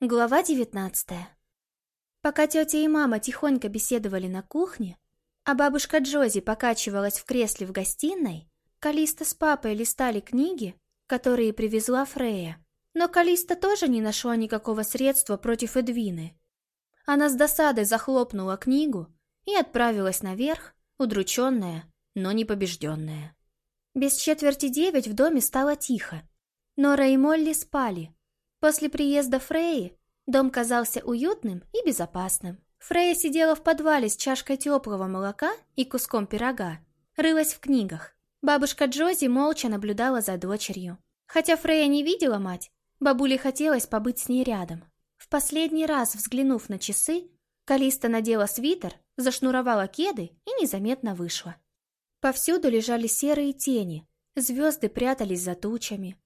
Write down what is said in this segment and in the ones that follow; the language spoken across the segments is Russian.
Глава девятнадцатая. Пока тетя и мама тихонько беседовали на кухне, а бабушка Джози покачивалась в кресле в гостиной, Калиста с папой листали книги, которые привезла Фрея. Но Калиста тоже не нашла никакого средства против Эдвины. Она с досадой захлопнула книгу и отправилась наверх, удрученная, но не побежденная. Без четверти девять в доме стало тихо. Нора и Молли спали, После приезда Фреи дом казался уютным и безопасным. Фрея сидела в подвале с чашкой теплого молока и куском пирога, рылась в книгах. Бабушка Джози молча наблюдала за дочерью. Хотя Фрея не видела мать, бабуле хотелось побыть с ней рядом. В последний раз, взглянув на часы, Калиста надела свитер, зашнуровала кеды и незаметно вышла. Повсюду лежали серые тени, звезды прятались за тучами,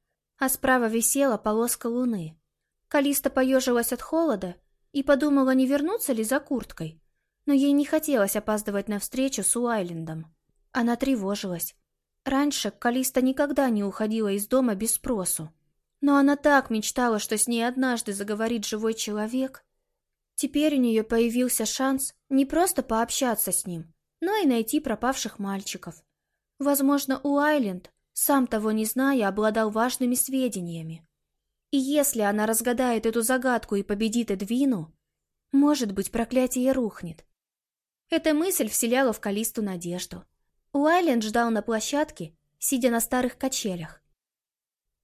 а справа висела полоска луны. Калиста поежилась от холода и подумала, не вернуться ли за курткой. Но ей не хотелось опаздывать на встречу с Уайлендом. Она тревожилась. Раньше Калиста никогда не уходила из дома без спросу. Но она так мечтала, что с ней однажды заговорит живой человек. Теперь у нее появился шанс не просто пообщаться с ним, но и найти пропавших мальчиков. Возможно, Уайленд сам того не зная, обладал важными сведениями. И если она разгадает эту загадку и победит Эдвину, может быть, проклятие рухнет. Эта мысль вселяла в Калисту надежду. Уайленд ждал на площадке, сидя на старых качелях.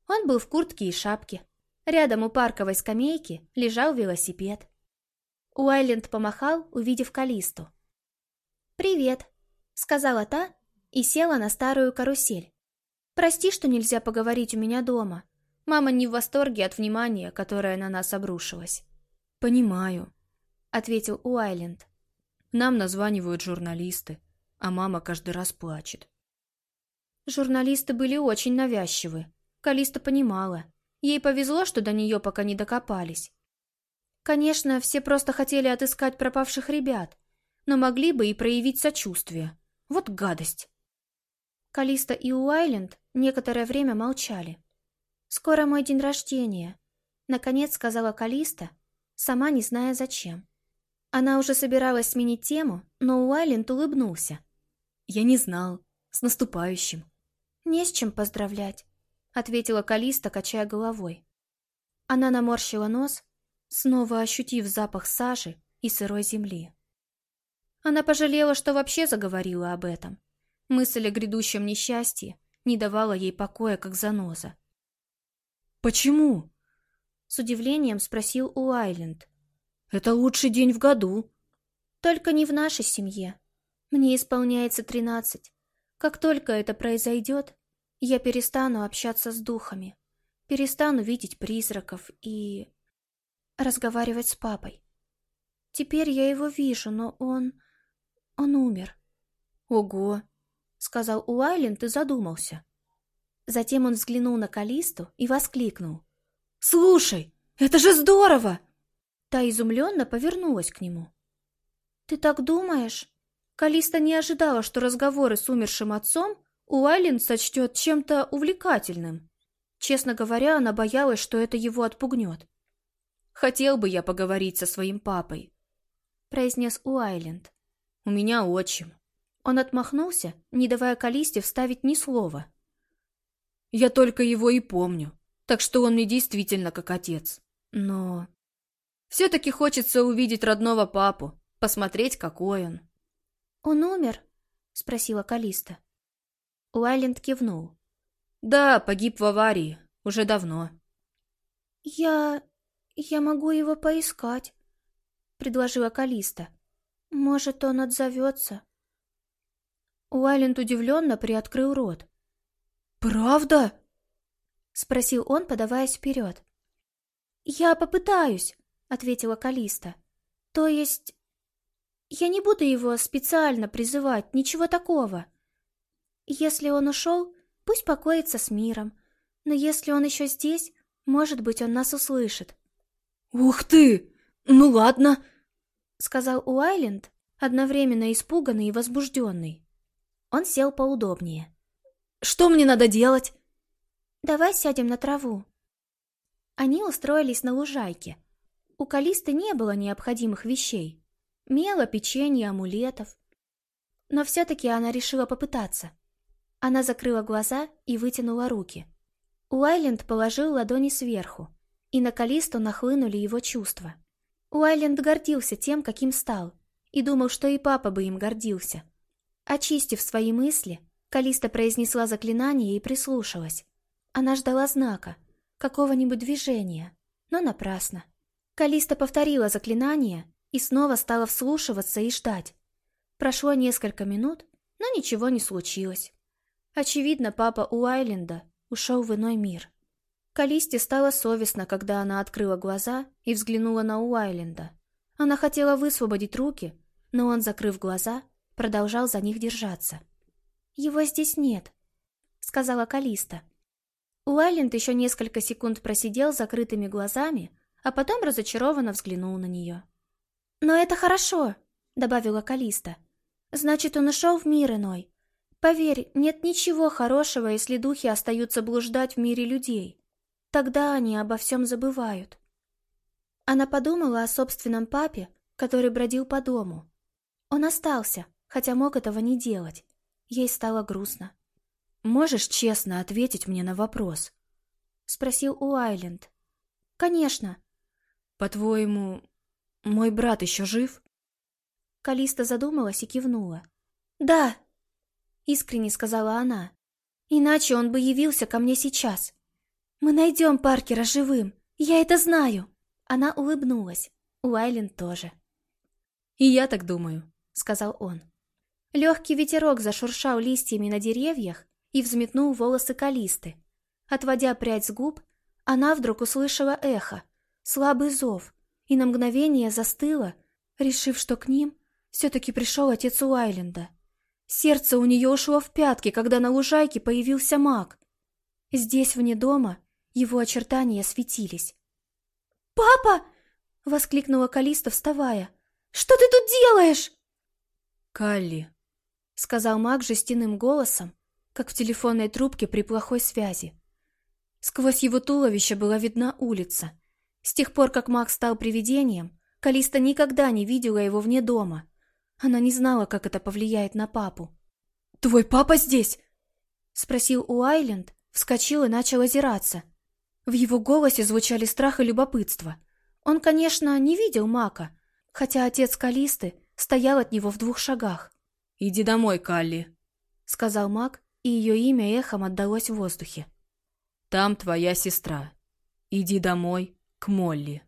Он был в куртке и шапке. Рядом у парковой скамейки лежал велосипед. Уайленд помахал, увидев Калисту. «Привет», — сказала та и села на старую карусель. Прости, что нельзя поговорить у меня дома. Мама не в восторге от внимания, которое на нас обрушилось. Понимаю, ответил Уайленд. Нам названивают журналисты, а мама каждый раз плачет. Журналисты были очень навязчивы. Калиста понимала. Ей повезло, что до нее пока не докопались. Конечно, все просто хотели отыскать пропавших ребят, но могли бы и проявить сочувствие. Вот гадость. Калиста и Уайленд некоторое время молчали. «Скоро мой день рождения», — наконец сказала Калиста, сама не зная зачем. Она уже собиралась сменить тему, но Уайленд улыбнулся. «Я не знал. С наступающим». «Не с чем поздравлять», — ответила Калиста, качая головой. Она наморщила нос, снова ощутив запах сажи и сырой земли. Она пожалела, что вообще заговорила об этом. Мысль о грядущем несчастье не давала ей покоя, как заноза. «Почему?» — с удивлением спросил Уайленд. «Это лучший день в году». «Только не в нашей семье. Мне исполняется тринадцать. Как только это произойдет, я перестану общаться с духами, перестану видеть призраков и... разговаривать с папой. Теперь я его вижу, но он... он умер». «Ого!» — сказал Уайленд и задумался. Затем он взглянул на Калисту и воскликнул. «Слушай, это же здорово!» Та изумленно повернулась к нему. «Ты так думаешь?» Калиста не ожидала, что разговоры с умершим отцом Уайленд сочтет чем-то увлекательным. Честно говоря, она боялась, что это его отпугнет. «Хотел бы я поговорить со своим папой», — произнес Уайленд. «У меня отчим. Он отмахнулся, не давая Калисте вставить ни слова. «Я только его и помню, так что он мне действительно как отец. Но... Все-таки хочется увидеть родного папу, посмотреть, какой он». «Он умер?» — спросила Калиста. Уайленд кивнул. «Да, погиб в аварии. Уже давно». «Я... я могу его поискать», — предложила Калиста. «Может, он отзовется». Уайленд удивленно приоткрыл рот. «Правда?» — спросил он, подаваясь вперед. «Я попытаюсь», — ответила Калиста. «То есть... Я не буду его специально призывать, ничего такого. Если он ушел, пусть покоится с миром. Но если он еще здесь, может быть, он нас услышит». «Ух ты! Ну ладно!» — сказал Уайленд, одновременно испуганный и возбужденный. Он сел поудобнее. «Что мне надо делать?» «Давай сядем на траву». Они устроились на лужайке. У Калисты не было необходимых вещей. Мела, печенья, амулетов. Но все-таки она решила попытаться. Она закрыла глаза и вытянула руки. Уайленд положил ладони сверху, и на Калисту нахлынули его чувства. Уайленд гордился тем, каким стал, и думал, что и папа бы им гордился. Очистив свои мысли, Калиста произнесла заклинание и прислушалась. Она ждала знака, какого-нибудь движения, но напрасно. Калиста повторила заклинание и снова стала вслушиваться и ждать. Прошло несколько минут, но ничего не случилось. Очевидно, папа Уайленда ушел в иной мир. Калисте стало совестно, когда она открыла глаза и взглянула на Уайленда. Она хотела высвободить руки, но он, закрыв глаза, продолжал за них держаться. «Его здесь нет», — сказала Калиста. Уайленд еще несколько секунд просидел закрытыми глазами, а потом разочарованно взглянул на нее. «Но это хорошо», — добавила Калиста. «Значит, он ушел в мир иной. Поверь, нет ничего хорошего, если духи остаются блуждать в мире людей. Тогда они обо всем забывают». Она подумала о собственном папе, который бродил по дому. Он остался, хотя мог этого не делать. Ей стало грустно. «Можешь честно ответить мне на вопрос?» — спросил Уайленд. «Конечно». «По-твоему, мой брат еще жив?» Калиста задумалась и кивнула. «Да», — искренне сказала она. «Иначе он бы явился ко мне сейчас. Мы найдем Паркера живым, я это знаю». Она улыбнулась. Уайленд тоже. «И я так думаю», — сказал он. Легкий ветерок зашуршал листьями на деревьях и взметнул волосы Калисты. Отводя прядь с губ, она вдруг услышала эхо, слабый зов, и на мгновение застыла, решив, что к ним все-таки пришел отец Уайленда. Сердце у нее ушло в пятки, когда на лужайке появился маг. Здесь, вне дома, его очертания светились. «Папа!» — воскликнула Калиста, вставая. «Что ты тут делаешь?» «Калли», — сказал маг жестяным голосом, как в телефонной трубке при плохой связи. Сквозь его туловище была видна улица. С тех пор, как маг стал привидением, Калиста никогда не видела его вне дома. Она не знала, как это повлияет на папу. «Твой папа здесь?» — спросил Уайленд, вскочил и начал озираться. В его голосе звучали страх и любопытство. Он, конечно, не видел Мака, хотя отец Калисты стоял от него в двух шагах. «Иди домой, Калли», — сказал Мак, и ее имя эхом отдалось в воздухе. «Там твоя сестра. Иди домой, к Молли».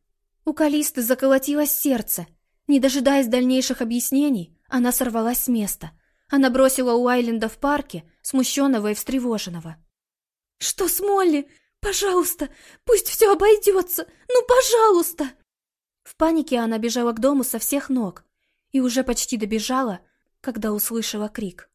У Калисты заколотилось сердце. Не дожидаясь дальнейших объяснений, она сорвалась с места. Она бросила Уайленда в парке, смущенного и встревоженного. «Что с Молли? Пожалуйста, пусть все обойдется! Ну, пожалуйста!» В панике она бежала к дому со всех ног и уже почти добежала, когда услышала крик.